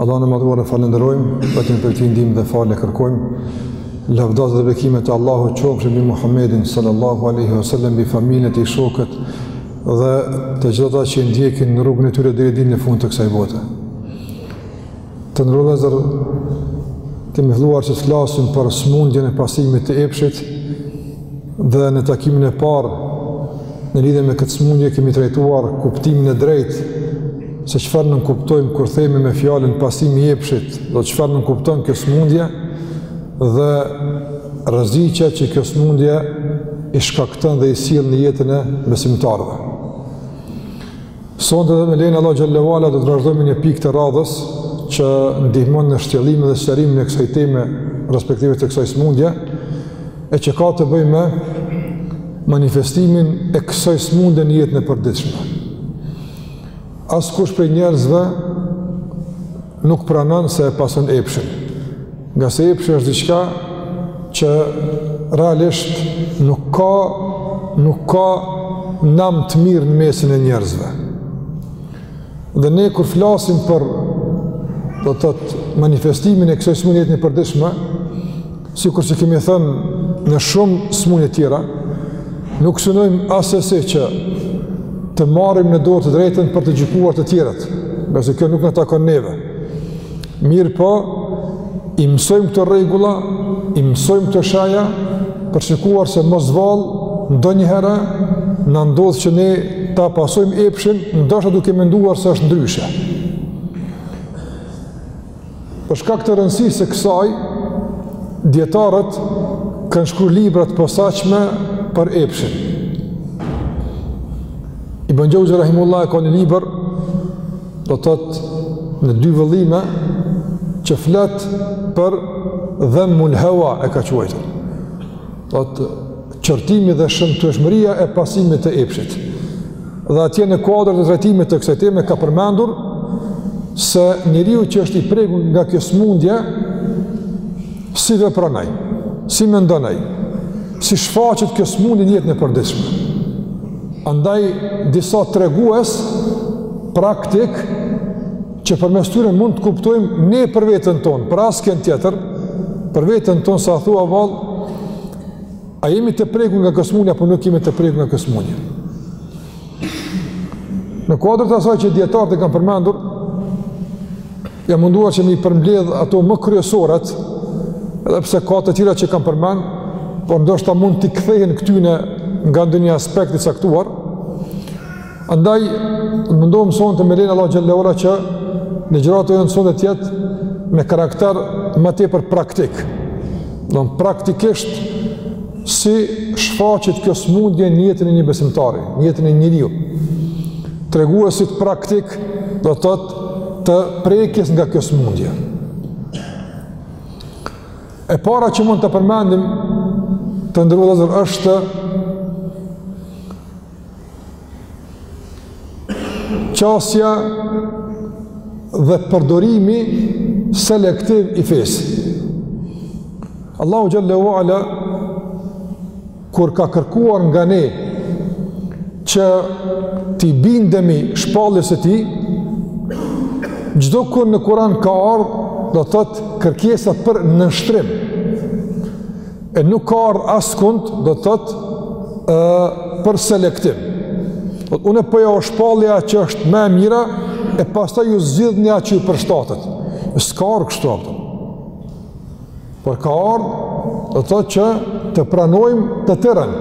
Allahun e madhëruar e falënderojmë, vetëm prej tij ndihmë dhe falje kërkojmë, lavdatat dhe bekimet e Allahut qofshin mbi Muhammedin sallallahu alaihi wasallam mbi familjen e tij shokët dhe të gjithë ata që ndjekin rrugën e tyre deri ditën e fundit të kësaj bote. Të nderuar vëllezër kemi filluar të flasim për smundjen e pasimit të epshit Dhe në takimin e parë në lidhje me këtë sëmundje kemi trajtuar kuptimin e drejtë se çfarë nënkuptojmë kur themi me fjalën pasimi i epshit, do të çfarë nënkupton kjo sëmundje dhe rreziqet që kjo sëmundje i shkakton dhe i sjell në jetën e besimtarëve. Sonte dhe me lejen e Allahut Xhelle ve Ala do të vazhdojmë një pikë të radhës që ndihmon në shtjellimin dhe shërimin e kësaj teme respektivisht të kësaj smundje e që ka të bëjë me manifestimin e kësaj smundje në jetën e përditshme. Askush prej njerëzve nuk pranon se e pason epshin. Ngase epshi është diçka që realisht nuk ka nuk ka nam të mirë në mesin e njerëzve. Dhe ne kur flasim për do të thotë manifestimin e kësaj smunje në jetën e përditshme, Sikurse kemi thënë në shumë smunje tjera, nuk synojmë assesi që të marrim në dorë të drejtën për të gjykuar të tjerët, ngase kjo nuk na takon neve. Mirëpo, i mësojmë këto rregulla, i mësojmë këto shenja, për të shikuar se mos vallë ndonjëherë na ndodh që ne ta pasojmë epshin, ndoshta duke menduar se është ndryshe. Për shkak të rëndësisë së kësaj, dijetarët kanë shkruar libra të posaçme për epshin. Ibn Xheuzi rahimehullah ka një libër do të thotë në dy vëllime që flet për dhemmul hewa e ka quajtur. do të thotë qortimi dhe shëmtueshmëria e pasimit të epshit. Dhe atje në kuadër të trajtimit të kësaj teme ka përmendur se njeriu që është i prekur nga kjo sëmundje si vepron ai, si mendon ai, si shfaqet kjo sëmundje në jetën e përditshme. Andaj disa tregues praktikë që përmes tyre mund të kuptojmë ne për veten tonë, për askënd tjetër, për veten tonë se a thua vallë, a jemi të prekur nga kjo smundje apo nuk jemi të prekur nga kjo smundje. Në kuadër të asaj që dijetarët e kanë përmendur, jam munduar që me i përmbledh ato më kryesoret, edhe pse ka edhe të tjera që kanë përmend, por ndoshta mund t'i kthehen këtyre nga ndonjë aspekt i caktuar. Andaj, do mundohemi sonte me lejen e Allahut xhele ue ala që ligjërata e jonë sonte të jetë me karakter më tepër praktik. Domethënë praktikisht, si shfaqet kjo smundje në jetën e një besimtari, në jetën e njeriut. Treguesit praktik do të thotë të prekjes nga kjo smundje. E para që mund ta përmendim të nderuar është qasja dhe përdorimi selektiv i fesë. Allahu xhele ue ala, kur ka kërkuar nga ne që t'i bindemi shpalljes së tij, çdokund në kuran ka ardhë, do të thotë kërkesa për nënshtrim. e nuk ka ardhë askund, do të thotë, për selektim. Dhe unë po jua jap shpalljen që është më e mira, e pastaj ju zgjidhni atë që ju përshtatet. E s'ka ardhë kështu apo. Por ka ardhë, do të thotë që ta pranojmë të tërën,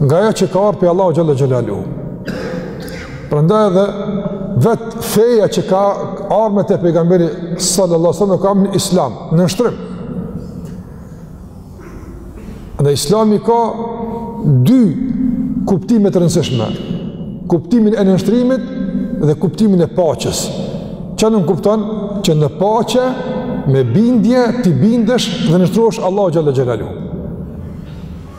nga ajo që ka ardhë prej Allahut xhele xhelaluhu. Prandaj edhe, vetë feja që ka ardhë me të pejgamberi sallallahu sallam, ka emrin islam, nënshtrim. Dhe islami ka dy kuptime të rëndësishme. Kuptimin e nënshtrimit dhe kuptimin e paqes. Që nënkupton që në paqe me bindje t'i bindesh dhe nënshtrohesh Allahut xhele xhelaluhu.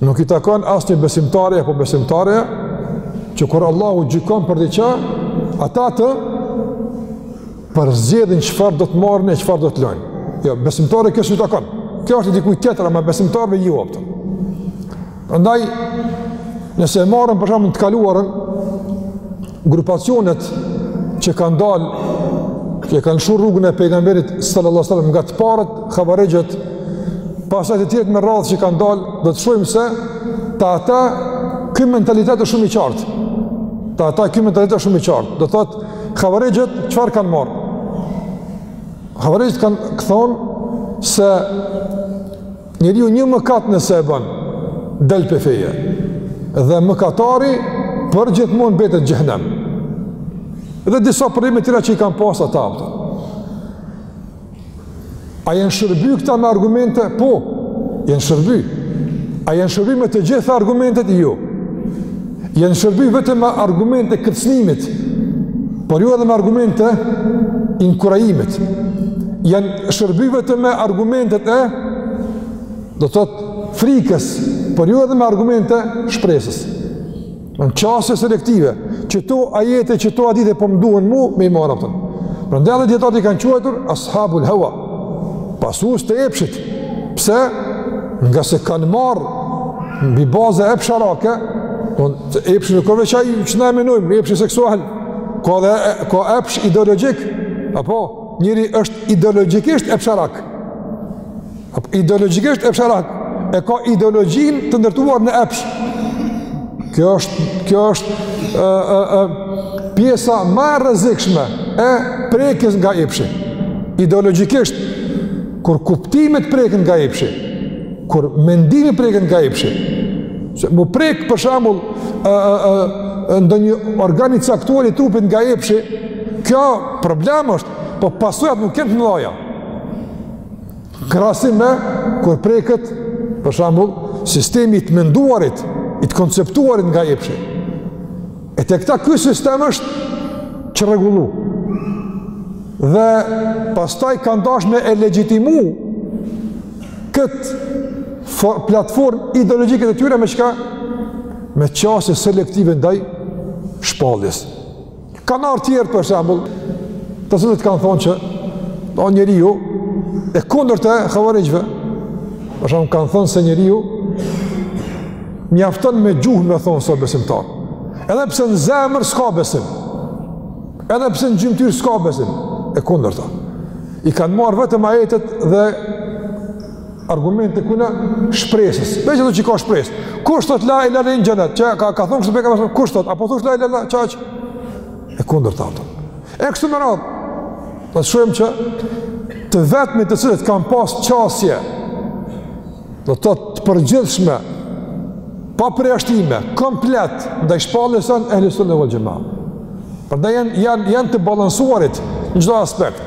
Nuk i takon asnjë besimtari apo besimtare, që kur Allahu gjykon për diçka, ata të përzgjedhin çfarë do të marrin e çfarë do të lënë. Jo, besimtarit kjo s'i takon. Kjo është e dikujt tjetër, ama besimtarve jo, apo. Prandaj, nëse e marrim për shembull të kaluarën, Grupacionet që kanë dalë, që kanë lëshu rrugën e pejgamberit sallallahu alaihi wasallam nga të parët havarixhët, pastaj të tjerët me radhë që kanë dalë, do të shohim se te ata ky mentalitet është shumë i qartë. Te ata ky mentalitet është shumë i qartë. Do thotë havarixhët çfarë kanë marrë? Havarixhët kanë thënë se Njeriu një mëkat nëse e bën, del prej feje. Dhe mëkatari përgjithmonë mbetet në xhehenem. Dhe disa parime tjera që i kanë pas ata. A janë shërby këta me argumente? Po, janë shërby. A janë shërby me të gjitha argumentet? Jo. Janë shërby vetëm me argumentet e kërcënimit, por jo edhe me argumentet e inkurajimit. Janë shërby vetëm me argumentet e, do të thotë, frikës, por jo edhe me argumentet e shpresës. Në qasje selektive, qëto ajete, qëto hadithe, po më duhen mu, me i marrë patjetër. Prandaj edhe dijetarët i kanë quajtur, ashabul hewa, pasues të epshit. Pse? Ngase kanë marrë mbi baza epsharake, se epshi nuk o veç ai që na e menojmë, epshi seksual, ka edhe, ka epsh ideologjik, apo njeri është ideologjikisht epsharak, apo ideologjikisht epsharak, e ka ideologjinë të ndërtuar në epsh, Kjo është, kjo është e, e, e, pjesa ma e rrezikshme e prekjes nga epshi. Ideologjikisht, kur kuptimet preken nga epshi, kur mendimi preken nga epshi, se m'u prekë për shembull e, e, e, ndonjë organ i caktuar i trupit nga epshi, kjo problem është, po pasojat nuk i ka të mëdhaja. Krahasim me, kur preket, për shembull, sistemi i të menduarit, i të konceptuarit nga epshi. E te këta ky sistem është çrregullu. Dhe pastaj kanë dash me e legjitimu këtë platformë ideologjike të tyre me çka? Me qasje selektive ndaj shpalljes. Kanë ardh tjerë për shembull, të cilët kanë thonë që njeriu, e kundërta e havarixhve. Për shembull kanë thonë se njeriu mjafton me gjuhë me thonë se o besimtar. Edhe pse në zemër s'ka besim. Edhe pse në gjymtyrë s'ka besim e kundërta. I kanë marrë vetëm ajetet dhe argumentet ku ka shpresë. Veç ato që ka shpresë. Kush thot la ilaha illallah në xhenet? Çka, ka ka thon kështu pejgamberi sallallahu kush thot? Apo thosh la ilaha illallah qaq. E kundërta ato. E kështu me radhë. Po shohim që të vetmit të cilët kanë pas qasje do të thot të përgjithshme pa përjashtime, komplet ndaj shpalljes janë ehli sunne vel xhemaa. Prandaj janë janë janë të balancuarit në çdo aspekt.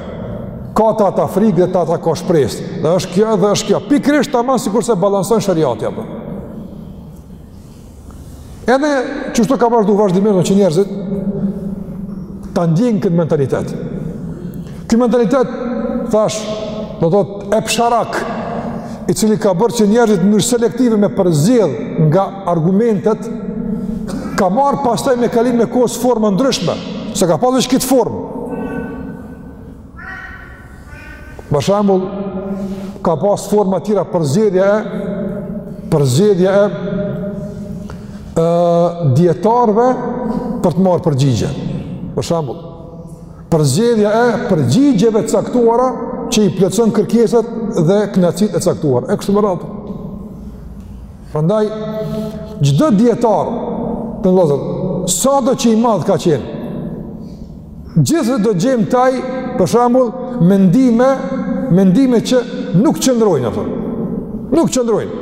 Ka te ta frikë dhe te ta ka shpresë. Dhe është kjo dhe është kjo. Pikërisht tamam sikurse balancon sheriati apo. Edhe qashtu ka vazhdu vazhdim, mirëpo që njerëzit ta ndjenë këtë mentalitet. Ky mentalitet, thash, do të thotë epsharak, i cili ka bërë që njerëzit në mënyrë selektive me përzgjedh nga argumentet ka marrë pastaj me kalimin e kohës forma të ndryshme, s'e ka pas veç këtë formë. Për shembull, ka pas forma tjera përzgjedhja e përzgjedhja e ë dijetarëve për të marrë përgjigje. Për shembull, Përzgjedhja e përgjigjeve të caktuara që i plotëson kërkesat dhe kënaqësitë e caktuara. E kështu me radhë. Prandaj çdo dijetar, vëllazër, sado që i madh ka qenë. Gjithsesi do gjejmë te ai, për shembull, mendime, mendime që nuk qëndrojnë ato. Nuk qëndrojnë.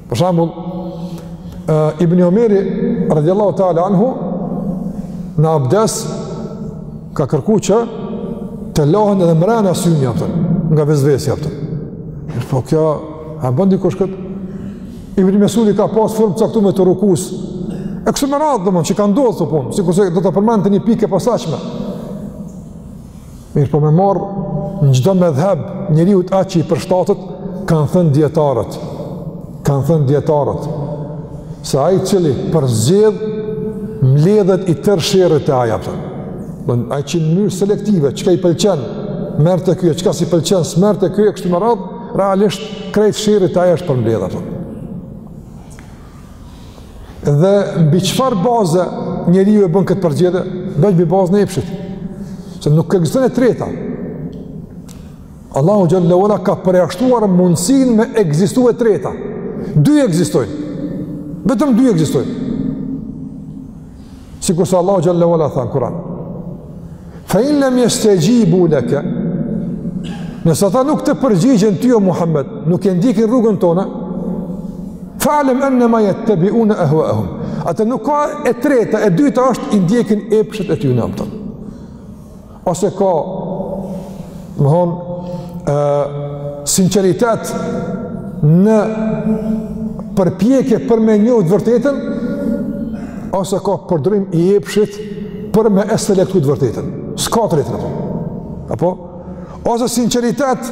Për shembull, Ibn Omeri radhiyallahu ta'ala anhu në abdes ka kërku që të lahen edhe mrena syni, a kupton, nga vesvesja, a kupton. Mirëpo kjo, a bën dikush këtë? Ibn Mesudi ka pas formë të caktume të rukusë. E kështu me radhë, domethënë, që ka ndodh këto punë, sikurse do ta përmend te një pikë e pasardhshme. Mirëpo me marrë në çdo medhheb njeriu atë që i përshtatet, kanë thënë dijetarët, kanë thënë dijetarët, se ai i cili përzgjedh mbledhet i tërë sherri te ai, a kupton. Dhe ai që në mënyrë selektive, çka i pëlqen, merr te ky, çka s'i pëlqen, s'merr te ky, kështu me radhë, realisht krejt sherri te ai është përmbledh, a kupton. Dhe mbi çfarë baze njeriu e bën këtë përzgjedhje? Veç mbi bazën e epshit. Se nuk ekziston e treta. Allahu xhel-le ve ala ka përjashtuar mundësinë me ekzistu e treta. Dy ekzistojnë. Vetëm dy ekzistojnë. sikurse Allahu xhel-le ve ala tha në Kuran. Fe in lem jestexhibu leke, nëse ata nuk të përgjigjen ty o Muhammed, nuk e ndjekin rrugën tonde, fa'lem ennema jettebiune ehvaehum. Ata nuk ka e treta, e dyta është i ndjekin epshet e tyne, a kupton. ose ka me thon e, sinceritet në përpjekje për me njohë të vërtetën ose ka përdorim i epshit për me e selektu të vërtetën s'ka të tretë apo ose sinceritet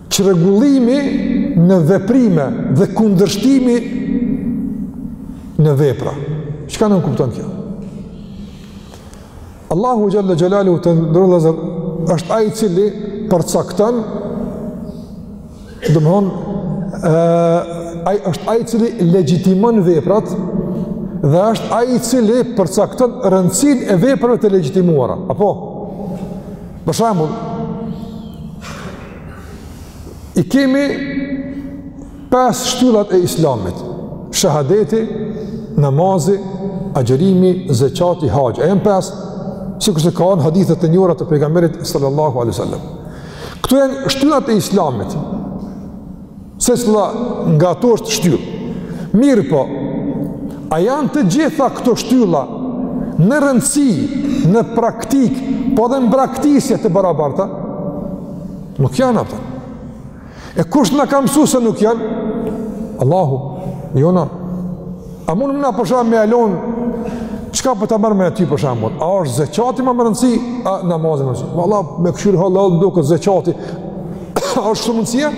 Çrregullimi në veprime dhe kundërshtimi në vepra. Çka nënkupton kjo? Allahu xhalla xhelalu është ai i cili përcakton domethënë ai është ai i cili legjitimon veprat dhe është ai i cili përcakton rëndësinë e veprave të legjitimuara. Apo për shembull I kemi pesë shtyllat e islamit, shahadeti, namazi, agjerimi, zeqati, haxhi, janë pesë, sikurse kanë hadithet e njohura të pejgamberit sallallahu alejhi ue sallam. Këto janë shtyllat e islamit, Secila nga ato është shtyllë. Mirëpo, a janë të gjitha këto shtylla në rëndësi, në praktikë, po edhe në braktisje të barabarta? Nuk janë, apo. E kush na ka mësu se nuk janë? Allahu, jo na. A mundemi na për shembull me alon, çka po ta merr mendja ty për shembull, a është zeqati ma me rëndësi, a namazi ma me rëndësi, valla me kqyr hollë, hollë, duket zeqati, a është kshtu mundësia?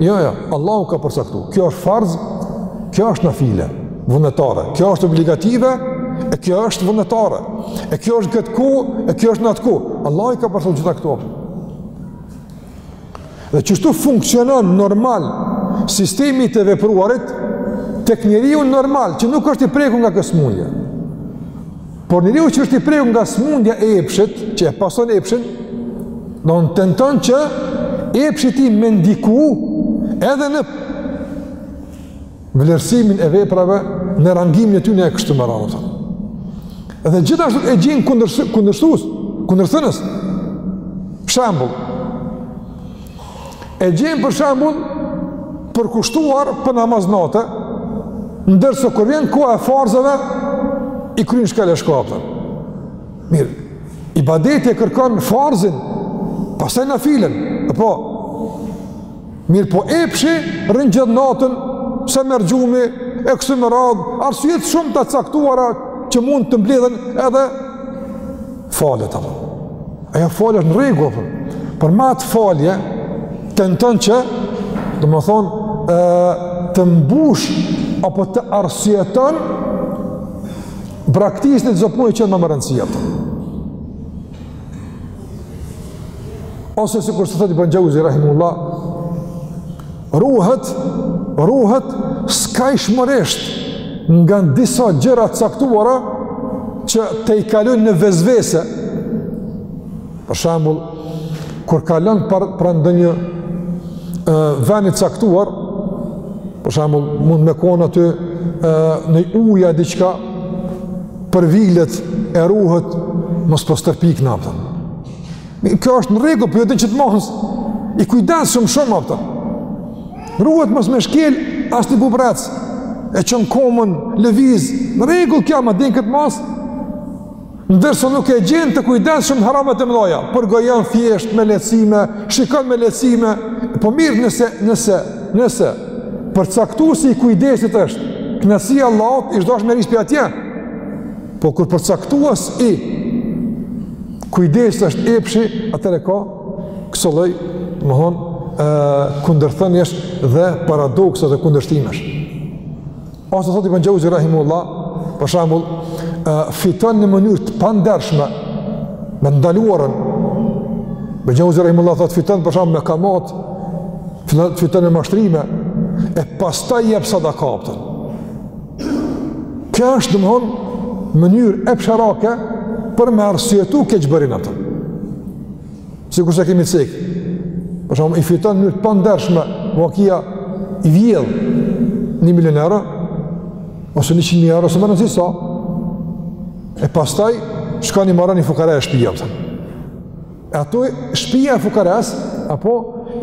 Jo, jo, Allahu ka përcaktu, kjo është farz, kjo është nafile, vullnetare, kjo është obligative, e kjo është vullnetare, e kjo është këtu, e kjo është në atë ku, Allahu i ka përcaktu gjitha këto, Dhe qështu funksionon normal sistemi i të vepruarit tek njeriu normal që nuk është i prekur nga kjo sëmundje. Por njeriu që është i prekur nga sëmundja e epshit, që e pason epshin, domethënë tenton që epshi i tij me ndiku edhe në vlerësimin e veprave në rangimin e tyre e kështu me radhë. Dhe gjithashtu e gjen kundër kundërshtues, kundërthënës. Për shembull, e gjen për shembull përkushtuar për namaz nate, ndërsa kur vjen koha e farzave i kryen shkel e shko, apo. Mirë. Ibadeti e kërkon farzin, pastaj nafilen. Apo Mirëpo epshi rrin gjithë natën, s'e merr gjumi, e kështu me radhë, arsyet shumë të caktuara që mund të mblidhen edhe falet. Ajo falje është në rregull, por, por me atë falje, tenton që, domethënë, e, të mbush, apo të arsyeton braktisjen e disa punëve që janë ma me rëndësi. Për. Ose sikurse thot Ibn Xhauzi, rahimullah, ruhet, ruhet skajshmërisht nga disa gjëra t'caktuara që te ai kalojnë në vesvese. Për shembull, kur kalon për, pran ndonjë veni t'caktuar, për shembull, mund me kon aty noj uj a diçka, përvilet e ruhet mos po stërpiket, kupton. Kjo është në rregull, por po jo deri n'qët masë, i kujdesshëm shumë, kupton. Ruhet mos me shkel asni bubrec, e çon komën, lëviz, në rregull kjo ama deri n'këtë masë, ndërsa nuk e gjen të kujdesshëm haramet e mdhoja, përgojon thjesht me lehtësime, shikon me lehtësime, po mirë nëse, nëse, nëse, përcaktuesi i kujdesit është kënaqësia e Allahut, i zgjosh me rispë atje. Po kur përcaktues i kujdesit është epshi, atëherë ka këso lloj, domthon, ë kundërthëniesh dhe paradoksa dhe kundërshtimesh. Ose thot Ibn Xhauzi rahimullah, për shembull, fiton në mënyrë të pandershme me të ndaluarën. Ibn Xhauzi rahimullah thot fiton për shembull me kamat, fiton fiton me mashtrime e pastaj jep sadaka. Kjo është domthon mënyrë epsharake për me arsyetu keqbërjen, kupton. Sikurse kemi cek. Për shembull, i fiton n'mënyrë të pandershme, vakia i vjedh një milion euro, ose njëqind mi euro, s'e me rënsi sa, e pastaj, shkon ia maron ni fukaraje shpi, kupton. E ato shpija e fukarasë, apo,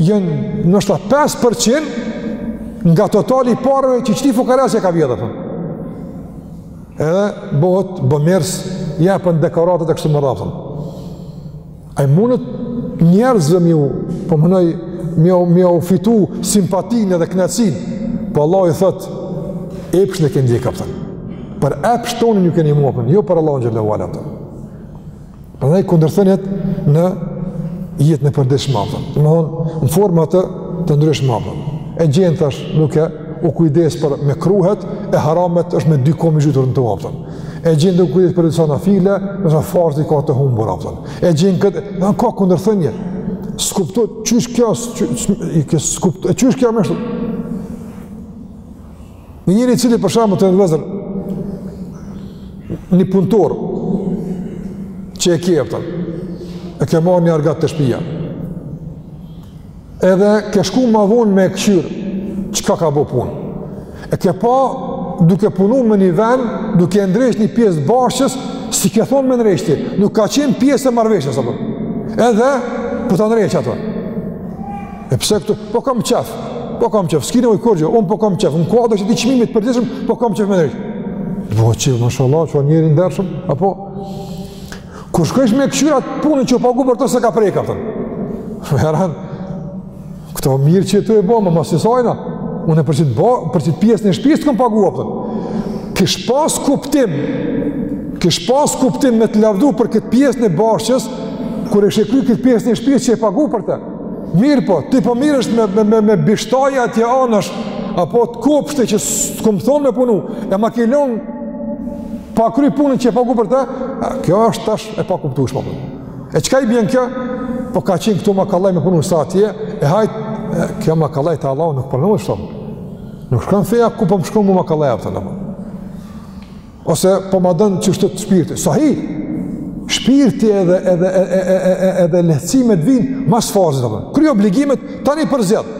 janë noshta 5% nga totali i pareve që qëti fukaras ia ka vjedhë, kupton. Edhe, bëhet bamirës, jepen dekoratat e kështu me radhë, kupton. Ai mundet njerëzve me ju, po menoj me ju me jau fitu simpatinë dhe kënaqësinë. Po Allahu i thot, epshin e ke ndjek, kupton. Për epsh tonin ju keni mua, jo për Allahun xhelle ue ala. Prandaj kundërthëniet në jetën e përditshme, kupton. Domethon në forma të të ndryshme, kupton. E gjen tash duke u kujdes për mekruhet e haramet është me dy komë i zhytur në to e gjen duke u kujdes për disa nafile, ndërsa farzin e ka të humbur, kupton. E gjen kët, na ka kundërthënie. S'kupton qysh kjo, s'kupton, qysh kjo me shtu. Një njeri i cili për shembull ta zëmë një punëtor që e ke, kupton. E ke marrë një argat te shtëpia. Edhe ke shku ma vonë me e këqyr, çka ka bo punë. E ke pa duke punu me një ven, duke e ndreq një pjesë bashçes, si ke thonë me ndreq ti, nuk ka qenë pjesë e marrëveshjes, apo. Edhe, po ta ndreq ato. E pse këtu, po kam qef, po kam qef, s'ki nevoj kurgjo, unë po kam qef, në kuadrë çmimit të përgjithshëm po kam qef me ndreq. Po që, mashallah, që njeri i ndershëm, apo, Kur shkojshe me këqyr atë punën që e pagu për të s'e ka prek, a kupton. Meran, këto mirë që tu e bo, më masë njësajna. Unë e për që të bo, për që të pjesë në shpjesë të këmë pagu, apëtën. Kish pas kuptim, kish pas kuptim me të lavdu për këtë pjesë në bashkës, kur e shekry këtë pjesë në shpjesë që e pagu për të. Mirë po, ti po mirë është me, me, me, me bishtaja atje anësh, apo të kopshte që të këmë thonë me punu, e ma ke lonë pa kry punën që e pagu për të, a, kjo është tash e pakuptueshme. E çka i bjen kjo? Po ka qenë këtu ma kollaj me punu sa atje, e hajt, e, kjo ma kollaj te Allahu nuk pranohet, po. Nuk shkon feja ku po më shkon mu ma kollaj, a kupton Ose po ma don qështu shpirti. Sahi, shpirti edhe, edhe, edhe, edhe, edhe, edhe lehtësimet vijnë mas farzit. Kry obligimet tani përzgjedh.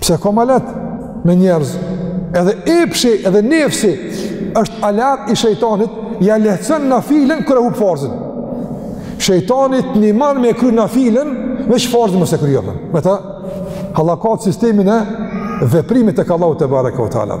Pse ka muamelat me njerëz? Edhe epshi, edhe nefsi është alat i shejtanit, ja lehtëson nafilen kur e hup farzin. Shejtani t'nimon me kry nafilen, veç farzin mos e kry, a kupton. Me ta hallakat sistemin e veprimit te Allahu tebareke ue teala.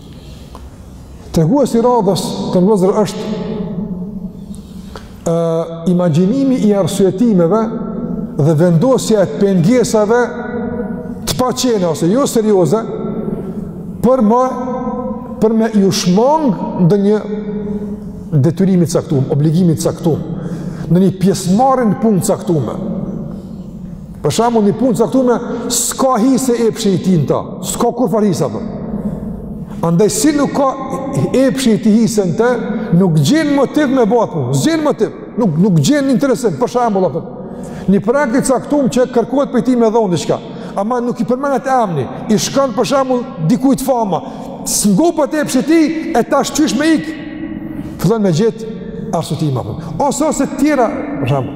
Tregues i radhës të nderuar është e, imagjinimi i arsyetimeve dhe vendosja e pengesave të paqena ose jo serioze për më për me ju shmang ndonjë detyrimi t'caktum, obligimi t'caktum, ndonjë pjesëmarrje n'punë t'caktume. Për shembull, një punë t'caktume s'ka hise epshi i tij n'ta. S'ka kurrfarë hise, po. Andaj si nuk ka epshi i tij hise n'te, nuk gjen motiv me bo at punë. S'gjen motiv, nuk nuk gjen interesim. Për shembull, apo një projekt i caktum që kërkohet prej tij me dhon diçka, ama nuk i përmendet emni. I shkon për shembull dikujt fama. S'ngopet epshi i tij e tash qysh me ik. Fillon me gjet arsyetime, apo. Ose ose të tjera, për shembull,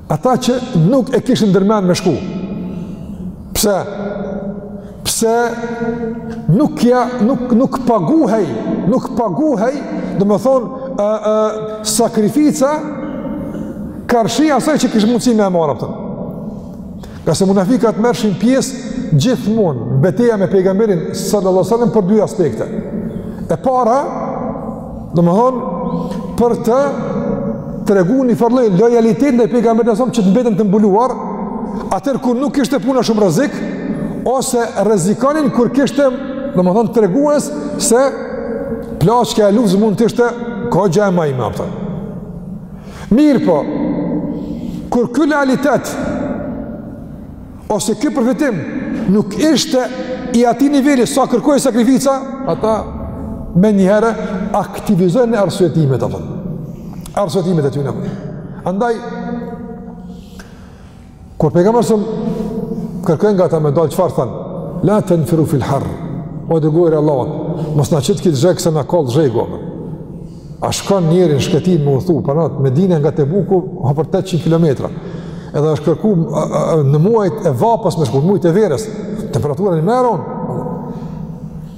Ata që nuk e kishin ndërmend me shku. Pse? Pse nuk ja nuk nuk paguhej, nuk paguhej, domethonë, ë ë sakrifica karshi asaj që kishin mundësi me marr, a kupton. Ngase munafikat merrshin pjesë gjithmonë në beteja me pejgamberin sallallahu alaihi wasallam për dy aspekte. E para, domethënë për të treguar një farë lloj lojalitet ndaj pejgamberit sallallahu alaihi wasallam që të mbeten të mbuluar, atëherë kur nuk kishte puna shumë rrezik ose rrezikonin kur kishte domethënë tregues se plaçka e luftës mund të ishte goxha e majmë apo. Mirëpo, kur ky lojalitet, ose ky përfitim, nuk ishte i atij niveli sa kërkoi sakrifica, ata menjëherë aktivizojnë arsyetimet, apo. Arsyetimet e tyne apo. Andaj, Kur pejgamberi salallahu alejhi selam kërkoi nga ta me dal çfarë thanë? La tanfiru fil har. O i dërguari i Allahut, mos na qit n'kit zheg se na kall zhegu. A shkon njëri në shkretinë me u tha, prej Medinës nga Tebuku, afër 800 km. Edhe është kërku në muajt e vapës me shku, muajt e verës, temperatura njëmijë eron.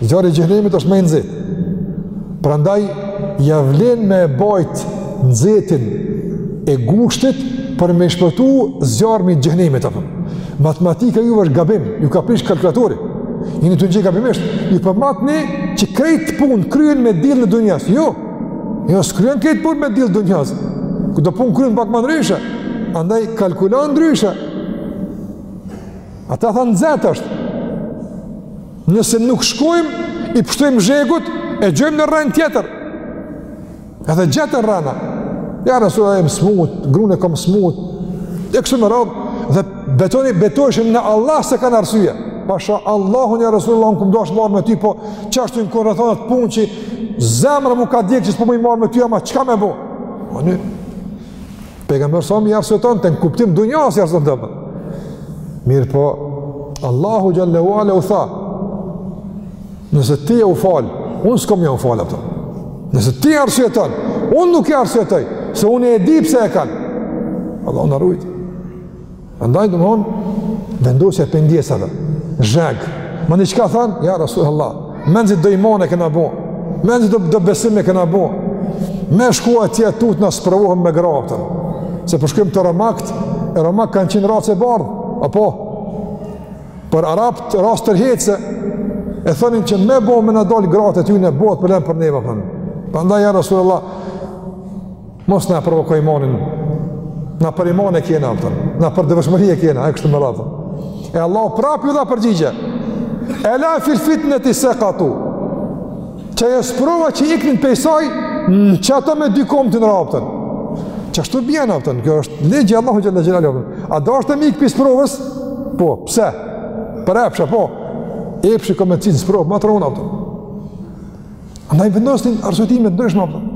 Zjarri i xhehnemit është ma i nxetë. Prandaj, ja vlen me e bajt nxetin e gushtit për me i shpëtu zjarmit xhehnemit. Apo. Matematika ju është gabim, ju u ka prish kalkulatori. Jeni tu njeh gabimisht. Ju po matni që krejt punët kryhen me dill në dunja. Jo, jo s'kryhen krejt punët me dill në dunja. Këto punë kryhen pak ma ndryshe. Prandaj kalkulon ndryshe. Ata thanë nxehtë është. Nëse nuk shkojmë, i pshtojmë zhegut, e gjojmë një rrenë tjetër. Edhe gjetën rrena. Ja Rasul jam smut, grunë e kam smut. E kështu me radhë, dhe betoni, betoheshin në Allah se kanë arsye. Pasha Allahun ja Rasul Allah, unë kam dashtë me ardhë me ty, po qashtu m'u kanë rrethanat punë që zemra mu ka djegë që s'po muj me ardhë me ty, ama çka me bo? O në, Pejgamberi salallahu alejhi selam i arsyetonte në kuptim dunjas i arsyetonte apo. Mirëpo, Allahu xhele ue ala u tha, nëse ti ja u fal, unë s'kom me ja u falë apo. Nëse ti i arsyeton, unë nuk i arsyetoj, se unë e di pse e kanë. Allahu na rujtë. Prandaj domethënë vendosja e pengesave. Zheg. Mandej çka thanë? Ja Rasulullah. Menzi do iman e kena bo. Menzi do do besim e kena bo. Me shku atje tutem na sprovohemi me gratë. Se po shkojmë te romakt, e romakt kanë qenë racë e bardhë. Apo për arabt racë tërheqëse e thonin që me bo me na dal gratë e tyne botë problem për neve. Prandaj ja Rasulullah Mos na provokoj imanin. Na për iman e kena, kupton, na për devotshmëri e kena, e kështu me radhë. E Allah prap ju dha përgjigje. Ela fil fitneti sekatu. Qe sprova që iknin pej saj, në qato me dy komët ran, kupton. Qashtu bjen, kupton, kjo është ligj i Allahut xhel-le xhelal. A deshte me ikë pi sprovës? Po, pse? Për epshe, po. Epshet kan me t'çit n'sprovë ma të ronë, kupton. Andaj vendosnin arsyetime të ndryshme, kupton.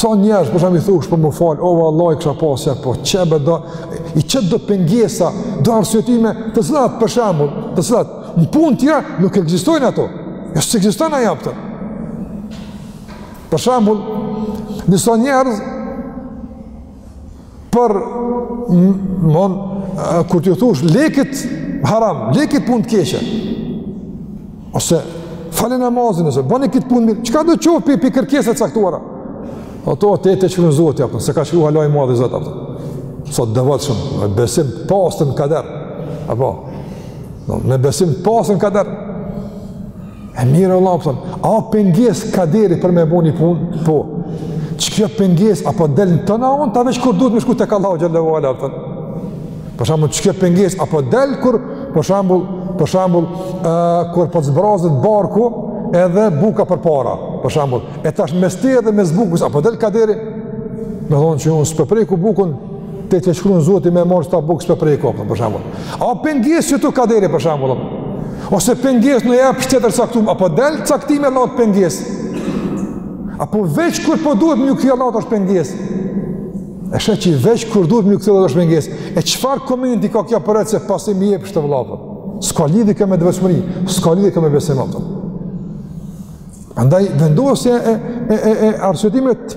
Disa njerëz për shembull i thosh për m'u fal, o vallahi kisha pas ja po çebe do i çet do pengesa, do arsyetime të cilat për shembull, të cilat në punë tjera nuk ekzistojnë ato. Ja jo, s'ekziston ajo, kupton. Për shembull, disa njerëz për mon kur t'i thosh le këtë haram, le këtë punë të keqe. Ose fale namazin ose bëne këtë punë mirë, çka do qoftë pi kërkesa të caktuara. Thotë ta ketë shkrun Zoti, kupton, s'e ka shkru hala i madhi Zot, kupton. Sa të devotshëm, me besim të pastër n'kader. Kupton. Do me besim të pastër n'kader. E mirë o vlla, kupton, a o pengesë kaderi për me bo një punë? Po, qëkjo pengesë, a po del në tona anët, a veç kur duhet me shku tek Allahu xhel-le ue ala, kupton. Për shembull, qëkjo pengesë, a po del kur, për shembull, për shembull, uh, kur po të zbrazet barku, edhe buka përpara, për shembull, e tash mes teje edhe mes bukës, a po del kaderi? Me thonë që unë s'po e preku bukën, Ta ketë shkrun Zoti me marrë këtë bukë s'po e preku për shembull. A pengesë qëtu kaderi për shembull. Ose pengesë në jap tjetër caktum a po del caktimi i Allahit pengesë. Apo veç kur po duhet m'iu kthy Allahit është pengesë. E sheh që veç kur duhet m'iu kthy Allahit është pengesë. E çfarë komenti ka kjo përveç se pasim i epshit, vëlla, kupton. S'ka lidhje kjo me devotshmëri, s'ka lidhje kjo me besim, kupton. Prandaj vendosja e e e, e arsyetimit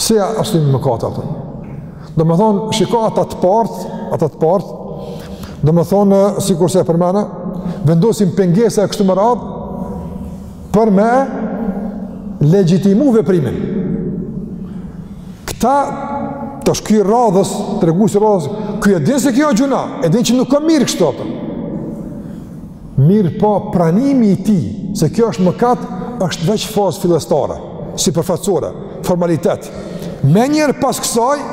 Se ja është një mëkat, kupton. Domethonë, shiko ata të parët, ata të parët, domethonë, sikurse e përmena, vendosin pengesa e kështu me radhë, për me legjitimu veprimin. Këta, tash ky i radhës, treguesi i radhës, ky e din se kjo gjynah, e din që nuk ka mirë kështu, kupton. Mirëpo pranimi i tij, se kjo është mëkat, është veç fazë fillestare, sipërfaqësore, formalitet. Menjëherë pas kësaj,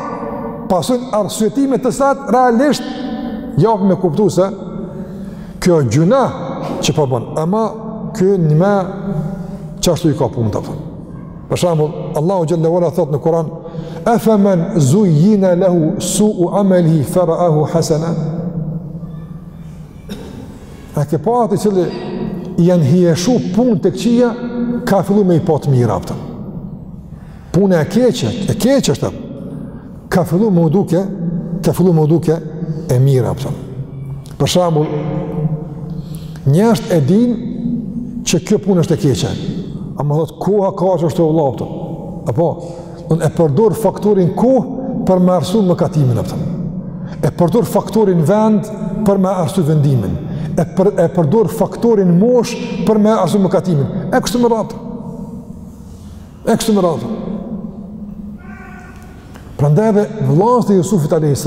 pasojnë arsyetime të cilat, realisht, japin me kuptu se, kjo është gjynah që po bën, ama ky njëmend qashtu i ka punët, kupton. Për shembull, Allahu xhel-le ue ala thotë në Kuran, efemen zujjine lehu suu amelihi fereahu hasena, A ke pa atë i cili janë hijeshu punët e këqija, ka fillu me i pa të mira, kupton. Puna e keqe, e keqe është, ka fillu me u dukë, ka fillu me u dukë e mirë, kupton. Për shembull, njerëzit e dinë që kjo punë është e keqe, ama thotë, koha ka kështu vlla, kupton. Apo, Unë e përdor faktorin kohë për me arsyetu mëkatimin, a kupton. E përdor faktorin vend për me arsyetu vendimin. E, për, e përdor faktorin moshë për me arsyetu mëkatimin. E kështu me radhë. E kështu me radhë. Prandaj dhe vllazët e Jusufit a.s.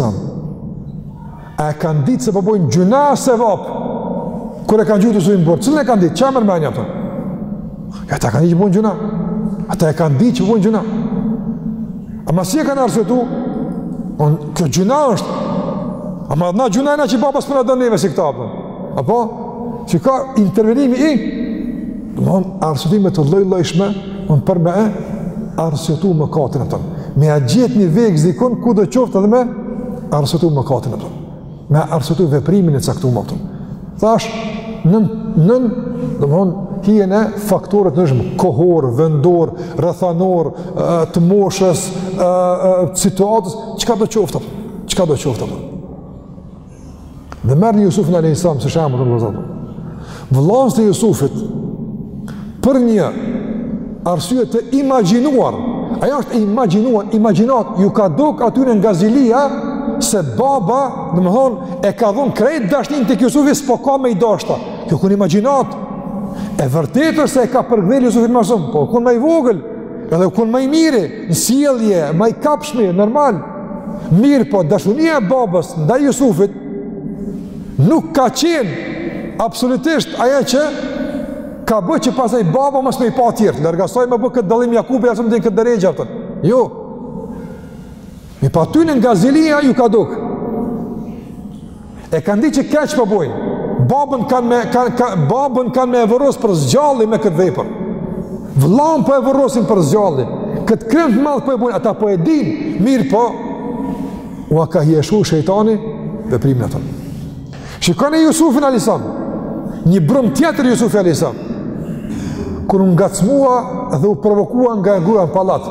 A e kanë ditë se po bojnë gjynah, sevap? Kur e kanë gjujt Jusufin në bunar, cilën e kanë ditë? Çfarë më ata? Ata e kanë ditë që bojnë gjynah. Ata e kanë ditë që bojnë gjynah. Ama si e kanë arsyetu? On, kjo gjynah është. Ama gjynah e na që papas për në dënë neve si këta apë. Apo? Që ka intervenimi i? Në arsyetime të llojllojshme, on për me e arsyetu mëkatin, a kupton. Me e gjetë një vegëz dikun, kudo qoftë edhe me arsyetu mëkatin, a kupton. Me arsyetu veprimin e caktum, a kupton. Thashë, nën, nën, domethonë, hijen e faktorëve të ndryshëm, kohor, vendor, rrethanor, të moshës, situatës, çkado qoftë, çkado qoftë, a kupton, Dhe merreni Jusufin a.s. si shembull, vëllazët e, vëllazët e Jusufit, për një arsye të imagjinuar, ajo është imagjinuar, imagjinatë, ju ka duk atyne nga zilia, se baba, domethonë, e ka dhënë krejt dashninë te Jusufi, s'po ka me i dashtë ata. Kjo u kon imagjinatë, e vërtetë është se e ka përkëdhel Jusufin ma shumë, po u kon ma i vogël, edhe u kon ma i miri, në sjellje, ma i kapshmi, normal, Mirëpo, dashunia e babës ndaj Jusufit nuk ka qenë absolutisht ajo që ka bë që pastaj baba mos me i pa tjerët, larg asaj me bë këtë dallim Jakubi, as me i da në këtë derexhe, a kupton. Jo. Mirëpo atyne nga zilia ju ka dukë. E kanë ditë që keq po bojnë. Babën kanë me kanë ka, babën kanë me e vorros për së gjalli me këtë vepër. Vllanë po e vorrosin për së gjalli. Këtë krim të madh po e bojnë, ata po e dinë. Mirëpo ua ka hijeshu shejtani veprimin, a kupton. Shikoni Jusufin alejhi selam. Një brum tjetër Jusufi alejhi selam. Kur u ngacmua dhe u provokua nga gruaja në pallat.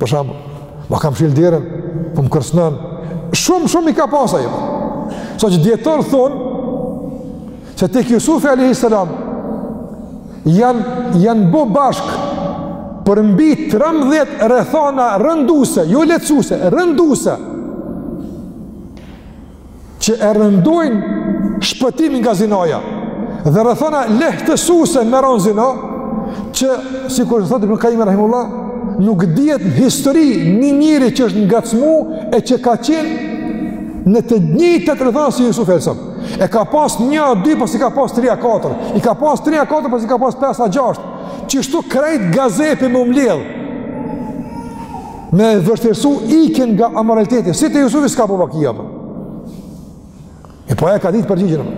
Për shembull, ma ka mshel derën, po më kërcënon. Shumë shumë i ka pas ai. Saqë dijetarë thonë se tek Jusufi alejhi selam janë janë bë bashkë për mbi 13 rrethana rënduse, jo lehtësuse, rënduse. që e rëndojnë shpëtimin nga zinaja, dhe rrethana lehtësuse me ra n'zina, që, sikur që thotë Ibn Kajimi Rahimullah, nuk dihet në histori një njeri që është ngacmu e që ka qenë në të njëjtat rrethana si Jusufi alejhi selam. E ka pas një a dy, po s'i ka pas tri a katër, i ka pas tri a katër, po s'i ka pas pesë a gjashtë, qështu krejt gazepi me u mledh, Me e vështirësu ikjen nga amoraliteti, si te Jusufi s'ka bo vaki, po. E po e ka ditë përgjigjen,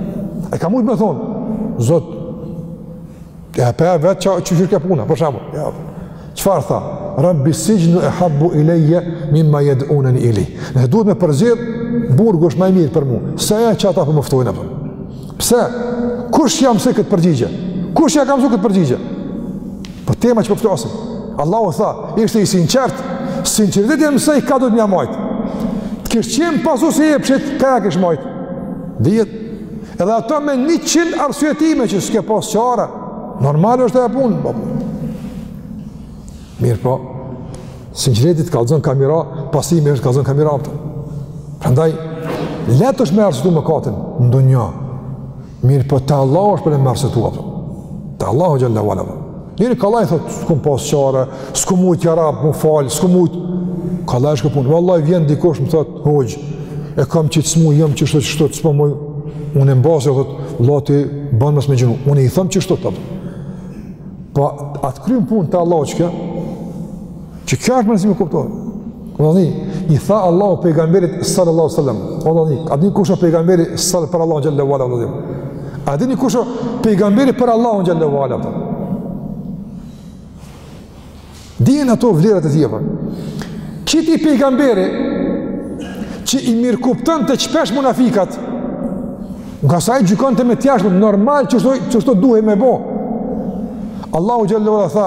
e ka mujtë me thonë, Zot, e pe vetë që, që qysh ke puna, për shembull, jo, çfarë tha, rabbi sixhnu ehabbu ilejje, mimma jed'uneni ilejh. Nëse duhet me përzgjedh, burgu është ma i mirë për mu, se ajo që ata po më ftojnë, po. Pse? Kush ja msoi këtë përgjigje? Kush ja ka msu këtë përgjigje? Po tema që po flasim. Allahu tha, ishte i sinqertë, sinqeriteti e mësoi ka do t'ia majt. Të kish qenë pasus i epshit, ka ja kish majt. Dihet. Edhe ato me 100 arsyetime që s'ke pas çare. Normal është ajo punë, po. Mirëpo sinqeriteti të kallzon ka me ra, pasimi i epshit t'kallzon ka me ra. Prandaj lehtë është me arsyetu mëkatin ndonjë Mirëpo te Allahu është problem me arsyetu, po. Te Allahu xhel-le ve ala, po. Njeri kollaj thotë, s'kum pasë çare, s'kum mujtë ja Rab, m'u falë, s'kum mujtë. Kollaj është kjo punë, vallahi, vjen dikush, më thotë, hoxhë, e kam që të smu, jam qështu, qështu, s'po muj, unë e mbasë, e thotë, lati, banë mos me agjinu, unë i thom qështu. Po, a të kryn punë te Allahu qikjo Qikjo është me rëndësi të kuptohet. Në dhe i tha Allahu pejgamberit salallahu alejhi ve selem. Në dhe i, a dini kush o pejgamberi për Allahun xhel-le ve ala, në dhe A dini kush o pejgamberi për Allahun xhel-le ve ala, në Dijen ato vlerat e tij, po. Qiti pejgamberi që i mirëkuptonte shpesh munafikat, ngase i gjykonte me t'jashtme, normal qështu, qështu duhet me bo. Allahu xhel-le ve ala tha,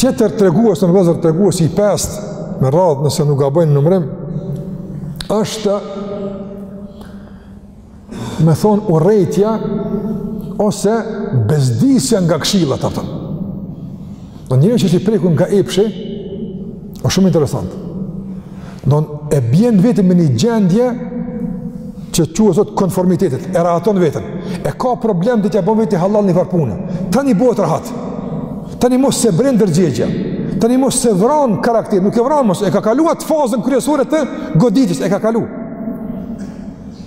Tjetër tregues, vëllezër, tregues i pestë, me radhë nëse nuk gaboj në numërim, është me thonë urrejtja ose bezdisja nga kshillat, kupton. Një njeri që është i prekur nga epshi, Asht shumë interesant. Don e bjen veten në një gjendje që quhet sot konformiteti, e rahaton veten. E ka problem der t'ia bën veti hallall ni far pune. Tani bëhet rahat. Tani mo s'e bren ndërgjegjja. Tani mo s'e vran karakteri, nuk e vran mo, se ka kaluar fazën kryesore të goditjes, e ka kaluar.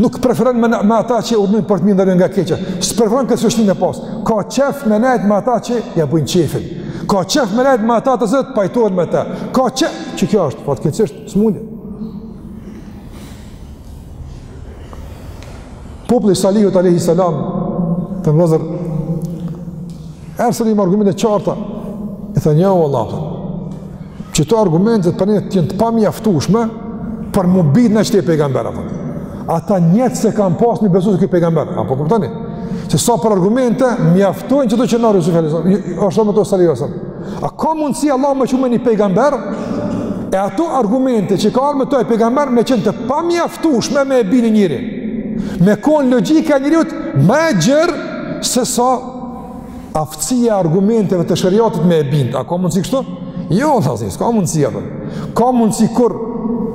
Nuk preferon me, me ata që urdhënojnë për të mirë ndalojnë nga e keqja. S'preferon këtë shoqëri me e pas. Ka qef me nejt me ata që ja bëjnë qefin. Ka qef me nejt me ata të cilët pajtohen me të. Ka qef që kjo është, fatkeqësisht smundje. Populli Salihut a.s. ata ngoz Erdh me argumente të qarta, i thonë, jo vlla, qeto argumente t'jenë të pamjaftushme për me u bind n'qet pejgamber, apo. ata nijet s'e kanë pas me besu te ky pejgamber, a po kuptoni, se sa për argumente, mjaftojnë qeto që janë ardh, është shumë të sali, është A ka mundësi Allah me çu një një pejgamber, e ato argumente që ka ardh me to ai pejgamber, me qenë të pamjaftushme me e bind njerin, me konë logjika e njeriut ma e gjërë sesa aftësia e argumenteve të sheriatit me e bind, a ka mundësi kështu? Jo, hasha, s'ka mundësi ajo. Ka mundësi kur,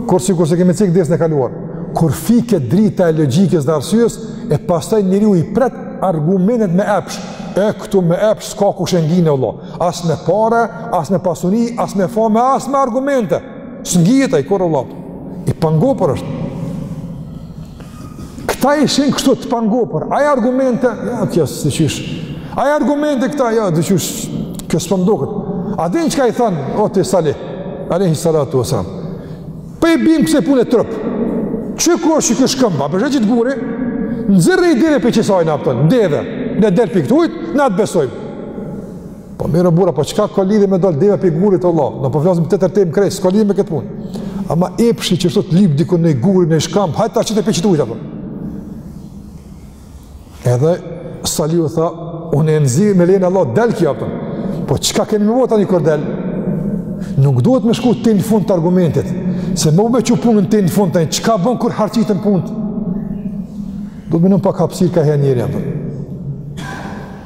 kur sikurse kemi cek dersin e kaluar, kur fiket drita e logjikës dhe arsyes, e pastaj njeriu i pret argumentet me epsh, e këtu me epsh s'ka kush e ngin vlla, as me pare, as me pasuni, as me famë, as me argumente, s'ngihet ai kurrë vlla, i pangopur është. Këta ishin kështu të pangopur. Ai argumente, ja, kjo s'di qysh. Ai argumente, këta jo, s'di qysh, kjo s'po m'doket. A din çka i thanë, o ti Salih, alejhi salatu ve selam. Po i bijmë kësaj pune trup. Që ku është qiky shkamb, a po e sheh qit gurin, nxjerre ni deve prej qisaj, a kupton, deve, në del prej këtujt, na të besojmë. Po mirë o burra, po çka ka lidhje me dalë deve prej gurit vlla, na po flasim tjetër temë krejt, s'ka lidhje me këtë punë. Ama epshi qysh thotë lyp dikun ni guri, ni shkamb, hajt ta qet prej qitujt, a kupton. Edhe Salihu tha, unë e nxjerri me lejen e Allahut, del kjo, a kupton. Po çka keni me bo tani kur del? Nuk duhet me shku deri në fund të argumentit, se me e çu punën deri në fund tani, çka bën kur harxhiten punët? Duhet me lonë pak hapsirë ka herë njeri, po.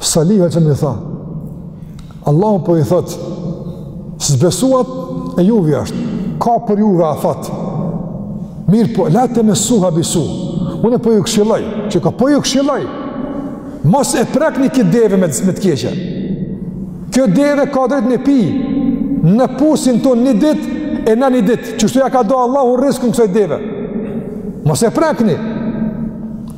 Salihu a.s. tha, Allahu po i thot, s'besuat, e juve ashtu, ka për juve afat, mirëpo, la temessuha bi su, unë po ju këshilloj, çka po ju këshilloj, mos e prekni këtë deve me, me të keqe, kjo deve ka drejt me pi, në pusin ton një dit, e na një dit, qështu ja ka da Allahu rriskun kësaj deve, mos e prekni,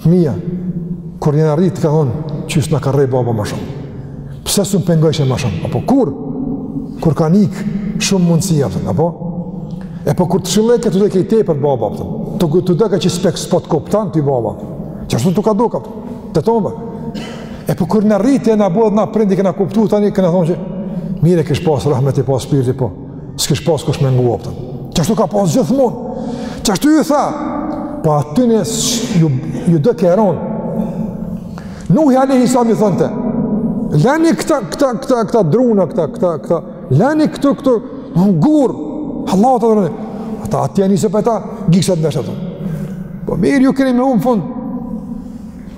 Fmija, kur jena rritë ka thonë, qysh s'na ka rreh baba ma shumë. Pse s'um pengojshe ma shumë? Apo kur? Kur ka ikë shumë mundësia, a kupton, apo? E po kur t'kshilloke, t'u doke tepër baba, a kupton. Të, t'u doka që s'po, s'po t'kupton ty baba. Qashtu t'u ka dok, a kupton. Të tomë. E po kur jena rritë e jena bo na prind e kena kuptu, tani kena thonë që mirë e kish pasë, rahmet i pastë shpirti po. S'kish pas kush me ngu aty. Qashtu ka pas gjithmonë. Qashtu ju tha. Po atyne ju, ju dokej rand. Nuhi alejhi selam ju thonte. Lani këta, këta, këta, këta druna, këta, këta, këta. Lani këtu, këtu, në ngurë. Allah të dhërëni. Ata atje nisen po ta, gishtat në veshë. Po mirë ju keni me hup fund.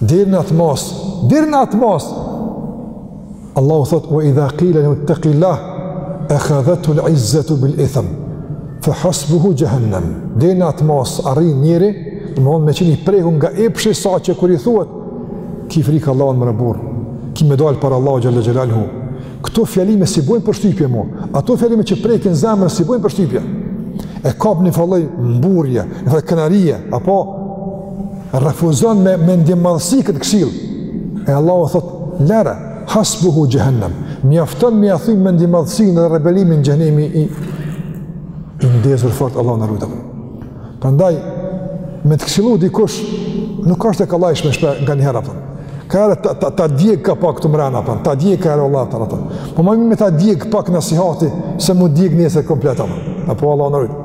Deri në atë masë, deri në atë masë. Allahu thot: "Wa idha qila lahu taqillah akhadhatu al-izzatu bil ithm fa hasbuhu jahannam." Deri në atë masë arrin njeri, domethonë me qenë i prekur nga epshi sa që kur i thuhet ki frikë Allahun more burrë, ki me dal para Allahu xhalla xhelalu. Këto fjalime s'i bojnë përshtypje mo, ato fjalime që prekin zemrën s'i bojnë përshtypje. E kap nifar lloj mburrje, nifar lloj krenarie, apo refuzon me mendjemadhësi këtë këshill. E Allahu thot: "Lere, hasbuhu jahannam." Mjafton me ia thy mendjemadhësinë dhe rebelimin xhehenemi i i ndezur fort Allahu na ruajt. Prandaj me të këshillu dikush nuk është e kallajshme shpesh nganjëherë apo. Ka herë ta, ta, ta djeg ka pak mrena apo, ta djeg ka herë Allahu na rujt. Po ma mirë me ta djeg pak nasihati, se m'u djeg nesër komplet apo. Apo Allahu na rujtë.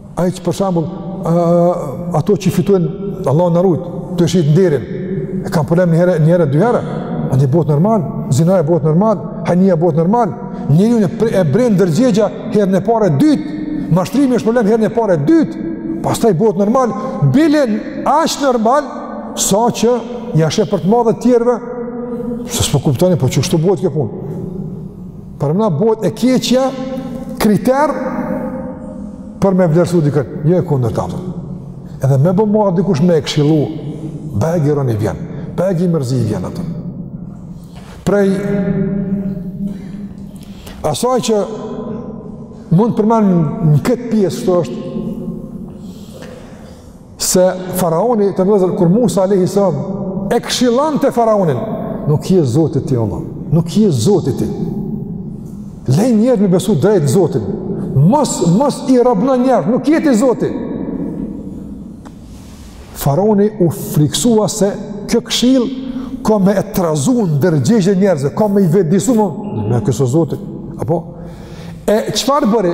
Ai që për shembull, uh, ato që fitojnë, Allahu na rujtë, tu shit nderin, e kanë problem një herë, një herë, dy herë, ani bohet normal, zinaja bohet normal, hajnia bohet normal, njeriun e bren ndërgjegja herën e parë, e dytë, mashtrimi është problem herën e parë, e dytë, pastaj bohet normal, bilen aq normal, sa që ia she për të madhe t'tjerëve, se s'po kuptoni, po qe kështu bohet kjo punë. Pra bëhet e keqja kriter për me vlerësu dikën, jo e kundërta. Edhe me ba me marrë dikush me e këshillu, bëgj i rënë i vjen, bëgj i mërzi i vjen atëm. Prej, asaj që mund t'përmend në këtë pjesë, kështu është, Se faraoni të vëzër, kur Musa alejhi selam, e këshillonte faraonin, nuk je zoti ti, Allah, nuk je zoti ti. Lej njerëz me besu drejt zotit, mos, mos i robno njerëz, nuk je ti zoti. Faraoni u friksua se kjo këshillë ka me e trazu ndërgjegjen e njerëzve, ka me i vetdijsu më, me këso zoti, apo? E çfarë bëri?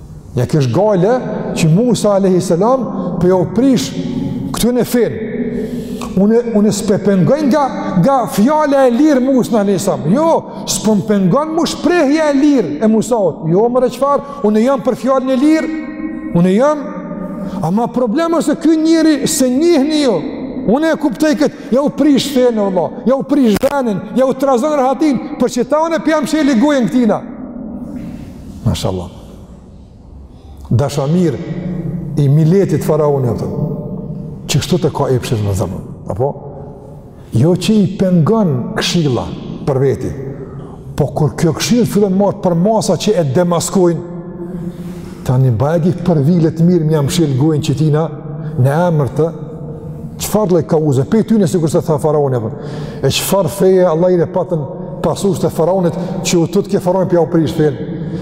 Ju kesh gajle që Musa alayhi salam po ja u prish këtyne fen. Unë unë s'po pengoj nga nga fjala e lirë Musa alayhi salam. Jo, s'po pengon më shprehja e lirë e Musaut. Jo, mre çfar, unë jam për fjalën e lirë. Unë jam Ama problemi se ky njeri s'e njihni ju. Jo, unë e kuptoj kët, ja u prish fen valla, ja u prish venin, ja u trazon rahatin, për çeta une p'ja mshel gojën këtina. Mashallah. Dashamir i miletit faraoni apo. Qe kështu t'i ka epshin n'zemër. Apo? Jo që i pengon këshilla për veti. Po kur kjo këshillë fillon merr përmasa që e demaskojnë, tani bo gjoja për milet mirë me ja mshel gojën qëtina në emër të Çfarë lloj kauze? Pej tyne sikurse tha faraoni apo. E çfarë feje allahile patën pasuesit e faraonit që u tutke faraoni pja u prish fen.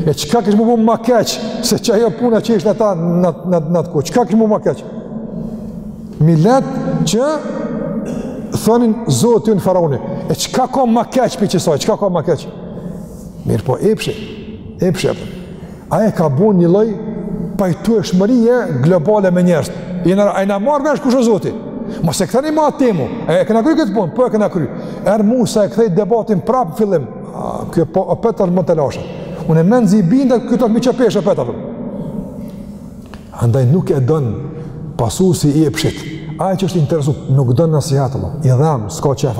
E çka kish me bo ma keq se çajo puna që ishin ata në në në ku. Çka kish mu ma keq? Milet që thonin Zoti jon faraoni. E çka ka ma keq pej çesaj? Çka ka ma keq? Mirëpo epshi. Epshi. Ai e ka bo një lloj pajtueshmërie globale me njerëz, e kena marrë vesh kush o Zoti. Mos e ktheni ma atë temu, e, e kena kry këtë punë, po e kena kry. Erdh Musa e kthej debatin prapë fillim, a, ky opet bon telashe. Unë mezi i binda këta, ti m'i çon peshë opet. Andaj nuk e don pasusi i epshit. Ai që është interesu, nuk don nasihat, i dhamë, s'ka qef,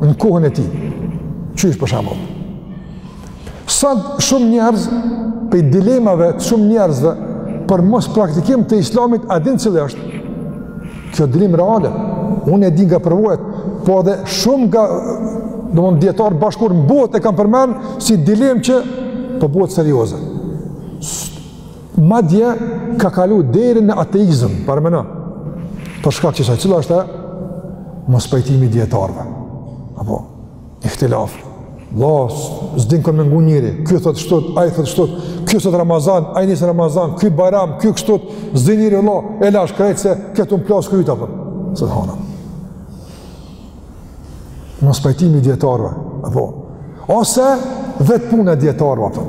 në kohën e tij. Qysh për shembull. Sot shumë njerëz, prej dilemave të shumë njerëzve, për mos praktikim të islamit, a din cila është? Kjo dilemë reale, unë e di nga përvojat, po edhe shumë nga, domethënë dijetarë bashkëkohorë e kanë përmend, si dilemë që po bohet serioze. Madje ka kalu deri në ateizëm, paramendo. Po shkak se sa cila është mospajtimi i dijetarëve. Apo ihtilaf. Vallah s'din kon me ngu njeri. Ky thotë kështu, ai thotë kështu. Ky sot Ramazan, ai nesër Ramazan, ky Bajram, ky kështu. S'din njeri vallah, e lash krejt se po t'plas kryt apo. Subhanallah. Mospajtimi i dijetarëve. Apo ose vetë puna e dijetarëve apo.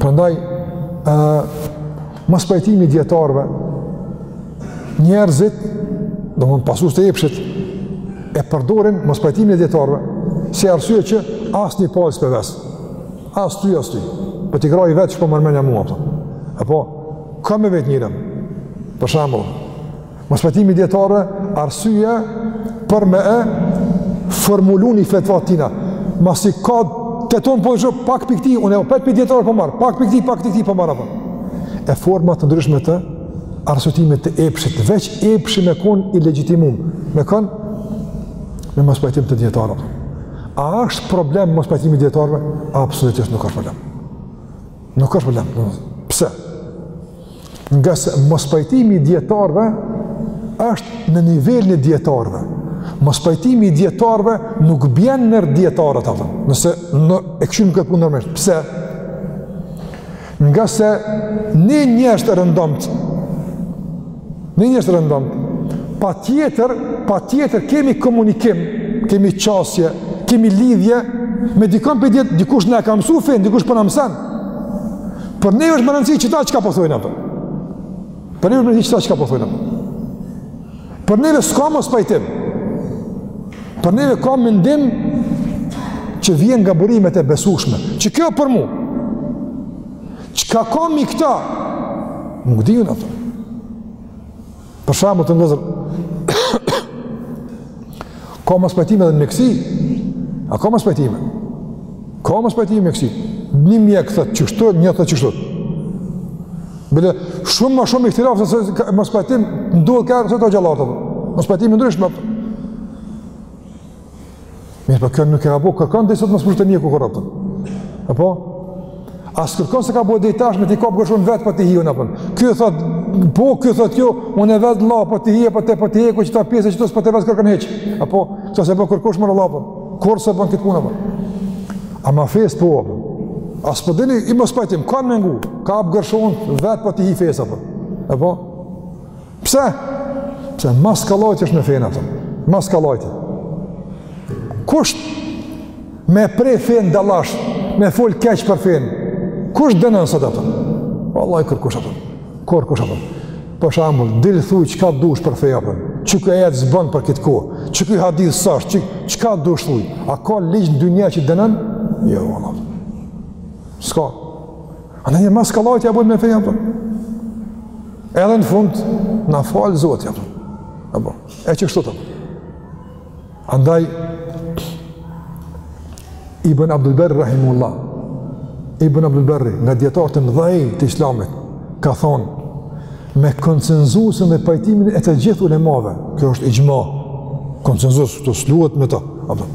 Prandaj, ë mospajtimi i dijetarëve njerëzit, domethënë pasusit e epshit e përdorin mospajtimin e dijetarëve si arsye që asnjë palë s'po e ves. As ty as ty. Po t'i grahi vetë ç'po ma merr mendja mua apo. Apo ka me vetë njërën. Për shembull, Mospajtimi i dijetarëve arsye për me e formulu ni fetva tina. Masi ka të thonë po, pak pi këti, unë pi këti dijetari po marr, pak pi këti, pak pi këti po marr, e forma të ndryshme të arsyetimit të epshit, veç epshi me kon i legjitimum, me kon me mospajtim të dijetarëve. A është problem mospajtimi i dijetarëve? Absolutisht nuk është problem. Nuk është problem. Pse? Ngase mospajtimi i dijetarëve është në nivelin e dijetarëve. Mospajtimi i dijetarëve nuk bjen nër dijetarët apo. Nëse e këqyrim këtë punë normalisht. Pse? Ngase ne njerëz të rëndomtë, ne njerëz të rëndomtë, patjetër, patjetër kemi komunikim, kemi qasje, kemi lidhje, me dikon për dije, dikush na e ka mësu fenë, dikush po na mëson, Për neve është me rëndësi qata çka po thojnë, apo. Për neve është me rëndësi qata çka po thojnë, apo. Për neve s'ka mospajtim. Për neve ka mendim që vjen nga burimet e besushme. Qekjo për mu. Çka kam me këta. Nuk di unë ato. Për shembull vëllezër. Ka mospajtime edhe në mjekësi. A ka mospajtime? Ka mospajtime në mjekësi. Një mjek thotë qështu, një thotë qështu. Bile shumë ma shumë ihtilaf e mospajtim ndodh ka këto gjallata. Mospajtime të ndryshme. Mirëpo kjo nuk e ka bo kërkon dhe sot mos me shku te mjeku kurrë. Apo? As kërkon s'e ka bo dej tash me thi, kap gërshon vetë po t'hi unë, apo. Ky thot po, ky thot jo, unë e vetë la po t'hi, apo, po ta heku qat pjesë e s'po të vetë kërkon hiç. Apo? Këta se po kërkush me na la, apo. Kurrë s'e bën këtë punë, apo. Ama fesë po, apo. A s'po e dini, mospajtim, ka në mengu, kap gërshon, vetë po t'hi fesë, apo. Apo? Pse? Pse mas kollajti është me fenë, apo? Mas kollajti. Kush me pre fenë dallash, me fol keq për fenë? Kush dënon sot, apo? Wallahi kurkush, apo? Kurkush, apo? Për shembull, dil thuj çka dush për fe, apo. Qiky ajet s'bën për këtë kohë? Qiky hadith s'asht? Çka dush thuj? A ka ligj në dynja që dënon? Jo, wallahi. S'ka. Andaj mas kollajt ja bojnë me fenë, apo. Edhe në fund, na fal Zot, apo. Apo. E qështu, apo. Andaj, Ibn Abdelberri, rahimehullah, Ibn Abdelberri, nga dijetarët e mdhej të islamit, ka thonë, me konsenzusin dhe pajtimin e të gjithë ulemave, kjo është ixhma, konsenzus, ktu s'luhet me to, apo.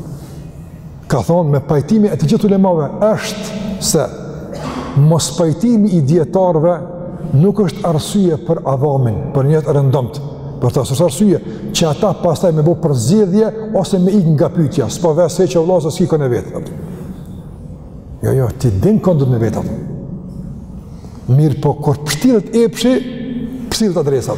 ka thonë me pajtimin e të gjithë ulemave është se mospajtimi i dijetarve nuk është arsye për avamin, për njerzt e rëndomt, për ta s'është arsye që ata pastaj me bo përzgjidhje ose me ik nga pytja, s'po ves se vallahi s'ki kon e vet. Jo, jo, ti din kond me vet. Mirëpo, kur pshtillet epshi, pshtillen adresat.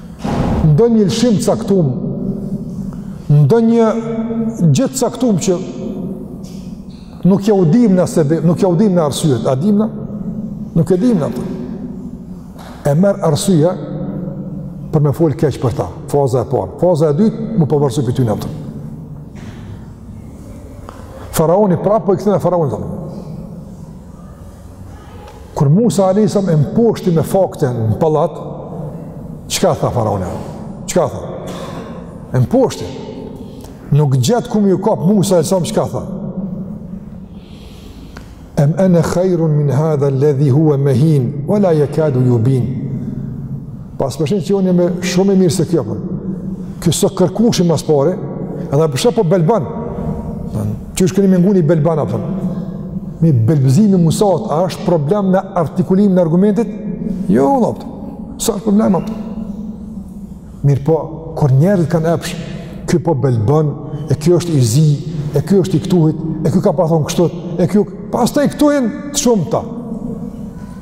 ndonjë lëshim të caktum, ndonjë gjë të caktum që nuk jau dim na sebebin, nuk jau dim na arsyet, a e dim na? Nuk e dim na atë. E merr arsye për me fol keq për ta, faza e parë. Faza e dytë, m'u pavarësu pi tyne, a po. Faraoni, prapë po i kthena faraonit te na. Kur Musa a.s. e mposhti me fakte në palat, çka tha faraoni? Çka tha? E mposhti. Nuk gjet ku me ju kap Musa a.s. çka tha? Em ene khajrun min hadha ledhi huwa mehin, wa la jekadu jubin. A s'po shihni që unë jam shumë ma i mirë se ky, a po. ky s'o kërkushi ma s'pari, edhe po shihni po belban, që është kon i mangun, i belban, a po. A belbëzimi i Musas, a është problem në artikulimin e argumentit? Jo, lopët, s'është problem, a po. Mirëpo, kur njerzt kanë epsh, kjo po belban, e ky është i zi, e ky është i këtuhit, e ky ka pas thonë kështu, e ky, pastaj këtu hin, të shumë ta,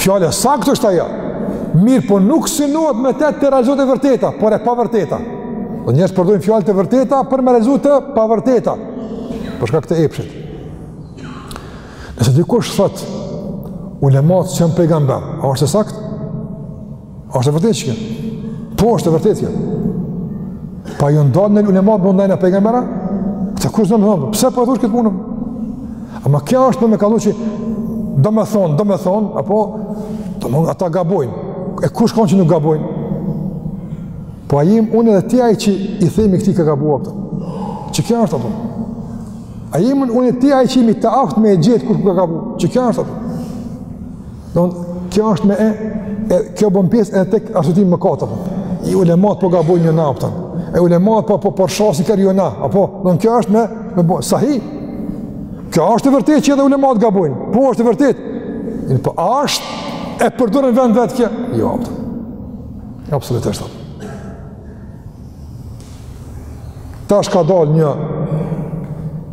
Fjalë e sakt është ajo. Mirëpo nuk synohet me te të realizohet e vërteta, por e pavërteta. Do njerëz përdorin fjalë të vërteta për me realizu të pavërteta. Për shkak të epshit. Nëse dikush thot, ulemat s'janë pejgamber, a është e sakt? Është e vërtetë kjo. Po është e vërtetë kjo. Po jo, domethonë ulemat nuk janë pejgambera. E kush po thot, pse po e thush këtë punë? Ama kjo është për me kalu që domethonë, domethonë, apo do me ata gabojnë. E kush ka thonë që nuk gabojnë? Po a jemi unë edhe ti ata që i themi këtij ka gabu apo. Qekjo është ajo? A jemi unë edhe ti ata që jemi të aftë me e gjet kur ka gabu? Qekjo është ajo? Don, kjo është me e, e kjo bën pjesë edhe tek arsyetimi për mëkate. E ulemat po gabojnë një naptën. E ulemat po po porshasi kar jona, apo don kjo është me me bo, sahi. A është e vërtetë që edhe ulemat gabojnë. Po është e vërtetë. Po a është e përdorun n'vend t'vet kjo. Jo. Absolutisht. Tash ka dalë një,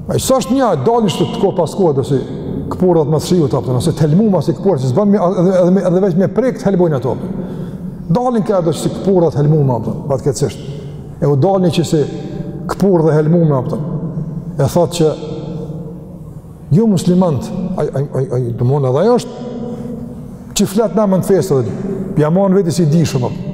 ai s'është një, dalin kështu kohë pas kohe, do si këpurdhat mas shiut apton, ose të helmume si këpurdhat, si s'bën edhe, edhe, edhe veç me prek të helmojnë ato. Dalin këta që si këpurdhat e helmume apton, fatkeqësisht. E u dalë një që si këpurdhë e helmume apton. E thotë që, jo muslimant, ai të mund edhe është, që flet në emën të fesë, dhe, pja man veti si di shumë apton.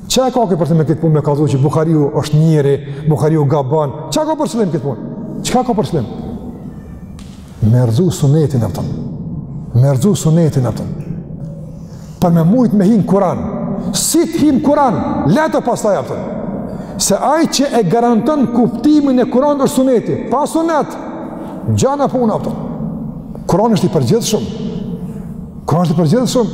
Çka ka ky për qëllim me këtë punë me kallzu që Buhariu është njeri, Buhariu gabon. Çka ka për qëllim këtë punë? Çka ka për qëllim? Me rrzu sunetin apton. Me rrzu sunetin apton. Për me mujt me hi n'Kur'an. Si të hin n'Kur'an, lehtë pastaj apton. Se ai që e garanton kuptimin e Kur'anit është suneti. Pa sunet, gjana puna apton. Kur'ani është i përgjithshëm. Kur'ani është i përgjithshëm.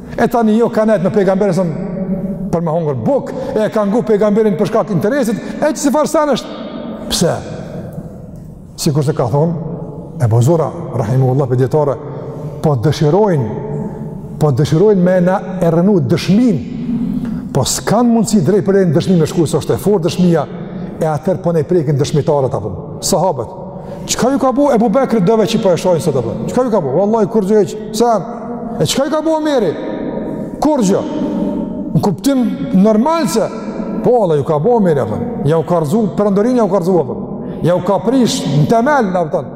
E tani jo ka nejt me pejgamberin sëmë për me hongër bukë, e ka ngu pejgamberin për shkak interesit, e qësi farë senesh. Pse? Sikurse ka thonë, Ebu Zur'a, rahimehullah prej dijetarëve, po dëshirojnë, po dëshirojnë me na e rrënu dëshminë, po s'kanë mundësi drejtpërdrejt në dëshmi me shku, se është e fortë dëshmia, e atëherë po na i prekin dëshmitarët, apton, sahabët, Çka ju ka bo Ebu Bekri dove që po e shajnë sot apton? Çka ju ka bo? Wallahi kurrgjë hiç. Sen. E çka ju ka bo Omeri? Kurrgjë. Në kuptim normal se po vallah ju ka bo Omeri apton. Ja u ka rrzu perandorinë, ja u ka rrzu apton. Ja u ka prish në temel apton.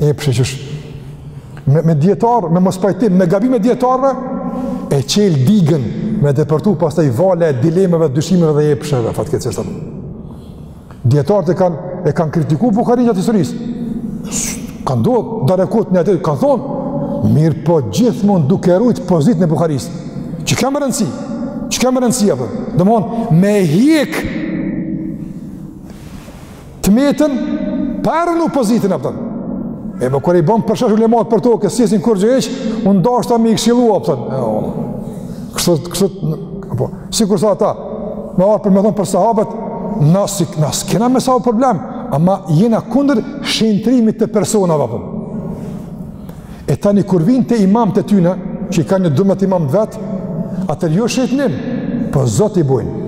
E pse që me, me dijetarë, me mospajtim, me gabime të dijetarëve, e çel digën me depërtu pastaj vala e dilemave, dyshimeve dhe epsheve, fatkeqësisht. Dijetarët e kanë e kanë kritiku Buharin gjatë historisë. Ka ndodh, Darekutni atë, kanë thonë, mirëpo gjithmonë duke rujt pozitën e Buharisë. Qekjo me rëndësi, qekjo me rëndësi, apo. Domethonë, me hjek të metën, pa e rrënu pozitën, apton. E po kur i bon përshesh ulematë për tokë, s'jesin kurrgjë hiç, unë deshta me i këshillu, apton. E, o, kështu, kështu, apo, sikurse ata, me ardh për me thonë për sahabët, na s'ke, na s'kena me sahabë problem, ama jena kundër shenjtërimit të personave, apton. E tani kur vijnë te imamët e tyne, që i kanë nja dymbëdhjetë imamë të vet, atëherë jo shenjtnim, po zot i bojnë.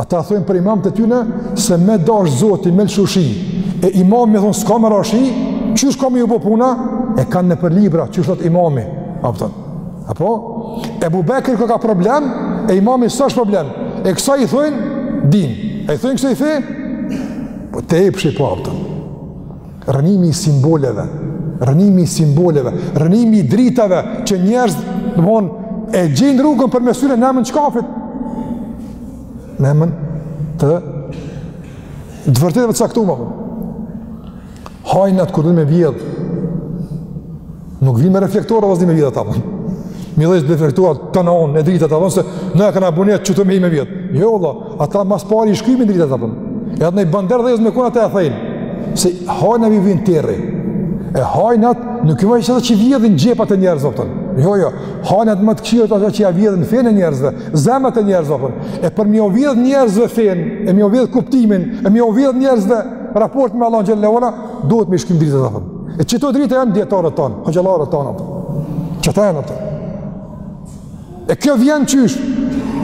Ata thonë për imamët e tyne, se me dashtë zoti, me lëshu shi, e imam me thonë, s'ka me ra shi, qysh ka me ju bo puna, e kanë nëpër libra, qysh thotë imami, apton. Apo? Ebu Bekri koka problem, e imami s'është problem, e kësaj i thonë din, a i thonë kësaj i thonë, po te epshi po, apton. Rrënimi i simboleve, rrënimi i simboleve, rrënimi i dritave që njerëzit, domethonë, e gjejnë rrugën përmes tyre në emën çkafit. Në emën të të vërtetave të caktume. Hajnat kur dojnë me vjedh. Nuk vijnë me reflektorë, vazhdi me vjedh, a kupton. Me i dhezë reflektorët, domethonë, e dritat, a kupton, se ne e kena bo nijet qëtu me hi me vjedh. Jo, valla, ata ma s'pari i shkymin dritat, a kupton. Edhe në ni banderë dhe jëzë me kuna të e thejnë. Se hajnat vijnë n'terr. E hajnat nuk janë veç ata që vjedhin xhepat e njerëzve, a kupton. Jo, jo, hajnat ma të këqijtë ata që ja vjedhin fenë e njerëzve, zemrat e njerëzve, a kupton. E për me ju vjedh njerëzve fenë, e me ju vjedh kuptimin, e me ju vjedh njerëzve raportin me Allahun xhel-le duhet me i shkim dritat, a kupton. E qëto drita janë dijetarët tanë, hoxhallarët tanë, a kupton. Qata janë ato. E kjo vjen qysh.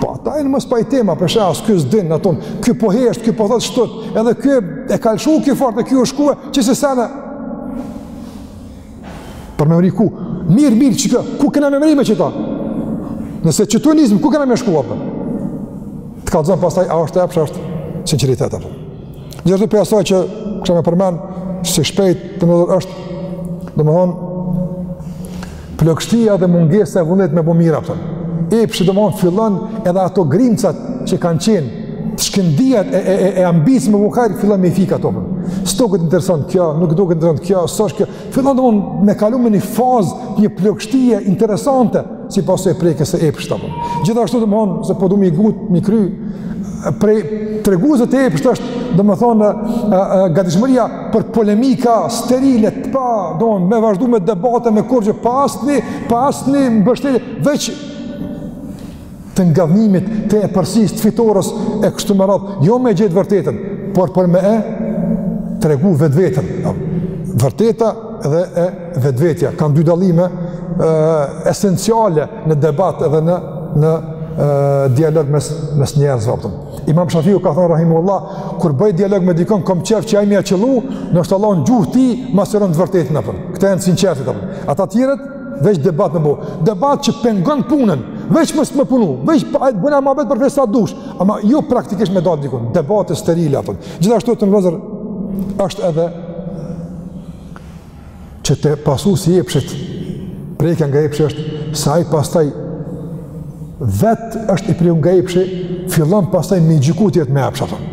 Po ata janë mospajtime, për shkak as ky s'din, a kupton. Ky po hesht, ky po thot kshtu. Edhe ky e ka lëshu ky fort, ky u shkua, qësi sene. Për me mrri ku? Mirë, mirë, çka? Ku kena me mrri me qëta? Nëse qëtu nisim, ku kena me shku, a kupton? Të kallzon pastaj, a është epsh, a është sinqeritet, a kupton. Gjithashtu prej asaj që kisha me përmend, si shpejt, vëllezër, është, domethonë, plogështia dhe mungesa e vullnetit me bo mirë, a kupton. Epshi, domethonë, fillon edhe ato grimcat që kanë qenë, shkëndijat e, e, e, e ambicies me bo hajr, fillon me i fik, a kupton. S'doket interesant kjo, nuk doket interesant kjo, s'është kjo. Fillon domethonë me kalu me një fazë, një plogështie interesante, si pasojë e prekjes së epshit, a kupton. Gjithashtu domethonë, se po du m'u ngut, me i kry, prej treguesve të epshit është, domethonë, gatishmëria për polemika sterile, të pa, domethonë me vazhdu me debate, me kurgjë, pa asni, pa asni mbështetje, veç të ngadhnjimit, të epërsisë, të fitores, e kështu me radhë, jo me e gjet të vërtetën, por për me e tregu vetveten. Vërteta dhe e vetvetja, kanë dy dallime e, esenciale në debat edhe në, në e, dialog mes, mes njerëzve, a kupton. Imam Shafiu ka thonë, rahimehullah, kur bëj dialog me dikon, kom qejf që ai me ia qëllu, noshta Allahu në gjuhë tij ma sqaron të vërtetën, a kupton. Këta janë të sinqertit, a kupton. Ata tjerët, veç debat me bo, debat që pengon punën, veç mos me punu, veç pa ai bëna muhabet për fe sa dush, ama jo praktikisht me dal dikun, debate sterile, a kupton. Gjithashtu vëllezër është edhe që te pasuesi i epshit, prekja nga epshi është, se ai pastaj vetë është i prekun nga epshi, fillon pastaj me i gjyku tjerët me epsh, a kupton.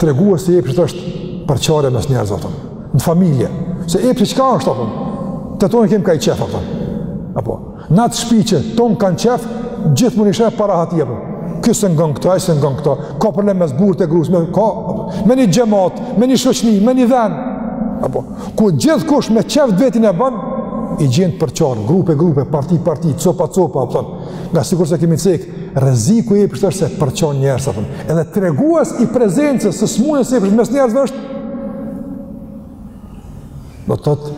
Tregues i epshit është përçarja mes njerëzve apo. Në familje, se epshi çka është apo? Të tonë kemi ka ni qef apo. Apo, në atë shtëpi që tonë kanë qef, gjithmonë i sheh pa rahati apo. Ky s'e ngon këtë, ai s'e ngon këto. Ka problem mes burrit e grusë, në një xhamat, në një shoqni, në një vend. Apo, ku gjithkush me qef t'vetin e bën, i gjen përçar, grupe grupe, parti parti, copa copa, apo. Nga sikurse kemi cek, rreziku i epshit është se përçan njerëzit apo. Edhe tregues i prezencës së smunës së epshit mes njerëzve është do të thotë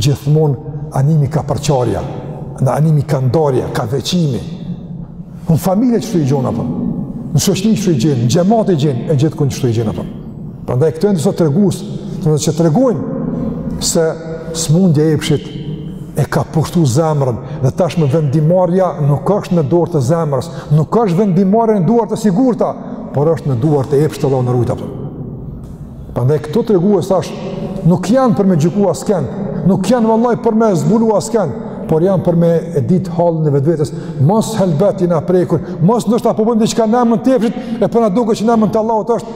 gjithmonë animi ka përçarja, animi ka ndarja, ka veçimi. Në familje qështu i gjen apo? Në shoqni qështu i gjen, në xhamat i gjen, e gjithkund qështu i gjen apo? Prandaj këto janë disa tregues, do të thotë që tregojnë se smundja e epshit e ka pushtu zemrën dhe tashmë vendimmarrja nuk është në dorë të zemrës, nuk është vendimmarrja në duar të sigurta, por është në duar të epshit Allahu na ruajt apo. Prandaj këto tregues tash nuk janë për me gjyku askënd, nuk janë vallahi për me zbulu askënd, por janë për me e ditë hallin e vetvetes, mos helbete na ka prekur, mos ndoshta po bëjmë diçka në emër të epshit e po na duket që në emër të Allahut është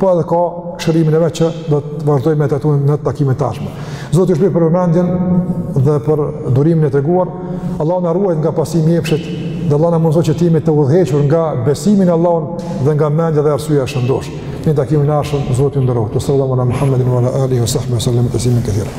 po edhe ka shërimin e vet që do të vazhdojmë me e trajtu në takimet e ardhshme. Zoti ju shpërbleftë për vëmendjen dhe për durimin e treguar, Allahu na ruajt nga pasimi i epshit dhe Allahu na mundësoftë që t'jemi të udhëhequr nga besimi në Allahun dhe nga mendja dhe arsyeja e shëndoshë. Në takimin e ardhshëm, Zoti ju nderoftë. Wa salli allahumma ala Muhammedin wa ala alihi wa sahbihi sallim tesliman kethira.